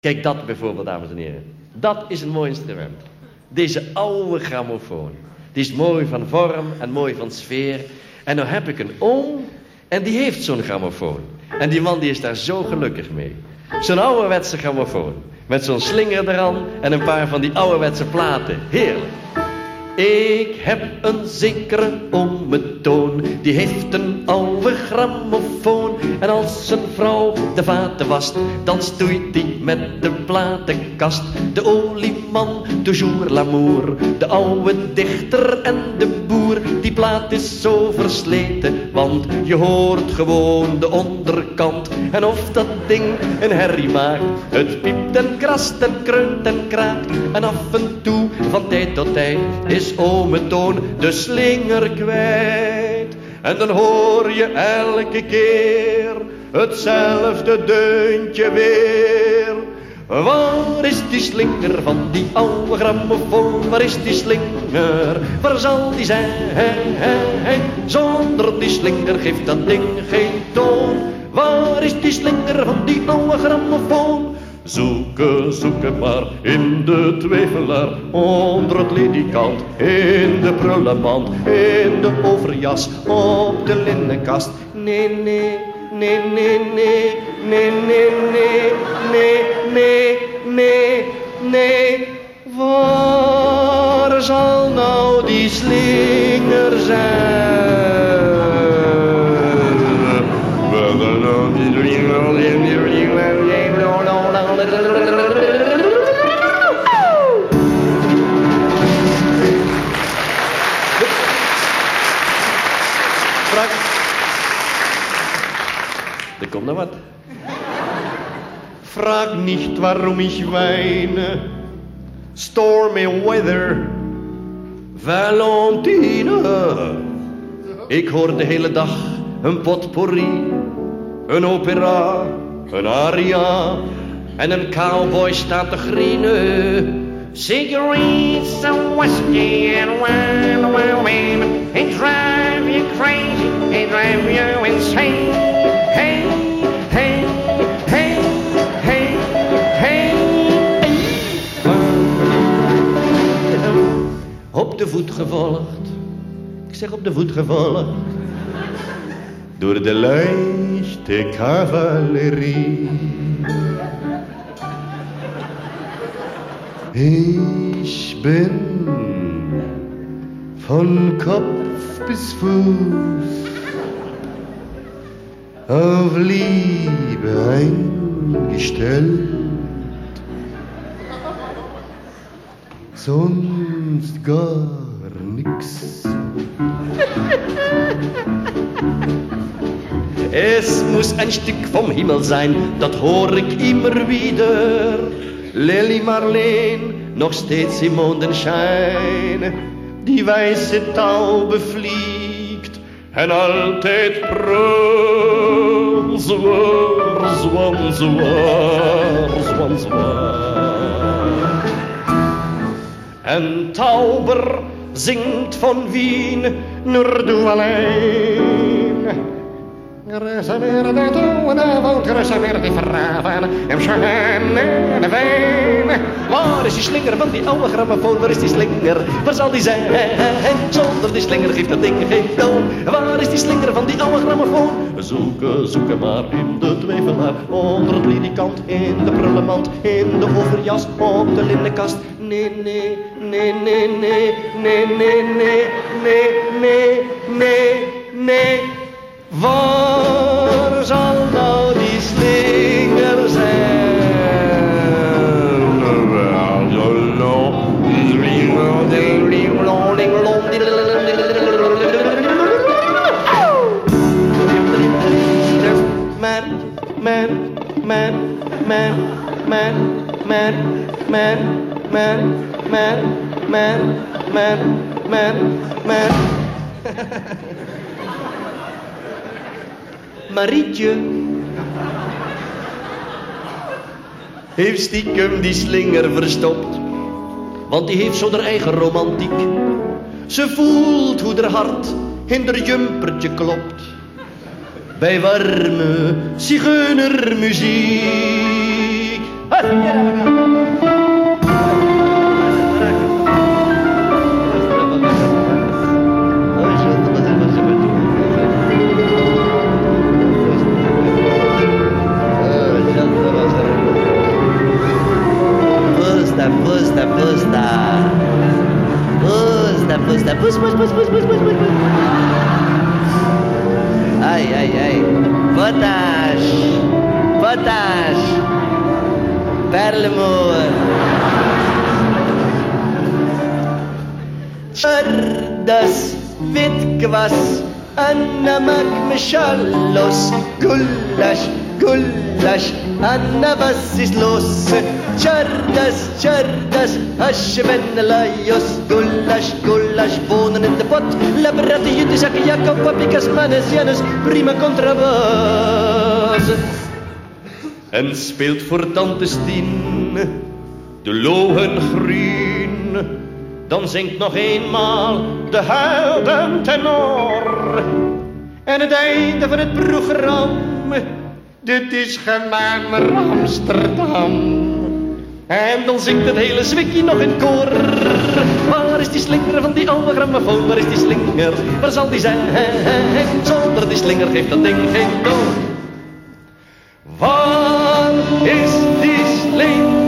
Kijk dat bijvoorbeeld, dames en heren. Dat is een mooi instrument. Deze oude grammofoon. Die is mooi van vorm en mooi van sfeer. En nu heb ik een oom en die heeft zo'n grammofoon. En die man die is daar zo gelukkig mee. Zo'n ouderwetse grammofoon. Met zo'n slinger eraan en een paar van die ouderwetse platen. Heerlijk. Ik heb een zekere toon, die heeft een oude grammofoon. En als zijn vrouw de vaten wast, dan stoeit die met de platenkast. De olieman, toujours l'amour, de oude dichter en de boer. Die plaat is zo versleten, want je hoort gewoon de onderkant. En of dat ding een herrie maakt, het piept en krast en kreunt en kraakt. En af en toe, van tijd tot tijd, is ome toon de slinger kwijt. En dan hoor je elke keer hetzelfde deuntje weer. Waar is die slinger van die oude grammofoon? Waar is die slinger? Waar zal die zijn? Zonder die slinger geeft dat ding geen toon. Waar is die slinger van die oude grammofoon? Zoeken, zoeken maar in de twijfelaar, onder het ledikant, in de prullenmand, in de overjas, op de linnenkast. Nee, nee, nee, nee, nee, nee, nee, nee, nee, nee, nee, nee. Waar zal nou die slinger zijn? Er komt nog wat. Frag nicht, warum ich weine. Stormy weather. Valentine. Ik hoor de hele dag een potpourri. Een opera, een aria. En een cowboy staat te grienen. Cigarettes and whiskey and wine, wine, wine. Drive you crazy, they drive you insane. Hey, hey, hey, hey, hey. Op de voet gevolgd, ik zeg op de voet gevolgd. Door de leichte cavalerie. Ich bin von Kopf bis Fuß auf Liebe eingestellt. Sonst gar nix. Es muss ein Stück vom Himmel sein, das hoor ik immer wieder. Lily Marleen, nog steeds in mondenschijn, die wijze touw fliegt en altijd prul, zwaar, zwan, zwaar, zwan, zwaar. Tauber zingt van Wien doe alleen reserveer die wijn. Waar is die slinger van die oude grammofoon? Waar is die slinger? Waar zal die zijn? Zonder die slinger geeft dat ding geen toon. Waar is die slinger van die oude grammofoon? Zoeken, zoeken maar in de twijfelaar. Onder het ledikant, in de prullenmand, in de overjas, op de linnenkast. Nee, nee, nee, nee, nee, nee, nee, nee, nee, nee, nee, nee. Man, man, man, man, man, man, man, man. Marietje heeft stiekem die slinger verstopt, want die heeft zo haar eigen romantiek. Ze voelt hoe haar hart in haar jumpertje klopt, bij warme zigeunermuziek. pusta, pusta. Pusta, pusta, pus, pus, pus, pus, pus, pus, pus. Ai, ai, ai. Potash. Potash. Perlemor. Chardas, vitkvas, annamak, mishalos, gulash, gulash, annabas is los. Chardas, chardas, ashven laios, gulash, gulash, bonen in the pot, labrati yudisak, yakov, papikas, manes, janus, prima contrabas. En speelt voor tante Stien de lohen groen. Dan zingt nog eenmaal de huilende tenor. En het einde van het programma, dit is gemaakt Amsterdam. En dan zingt het hele zwikkie nog in koor. Waar is die slinger van die oude grammofoon? Waar is die slinger? Waar zal die zijn? Zonder die slinger geeft dat ding geen toon. Wann ist dies Leben?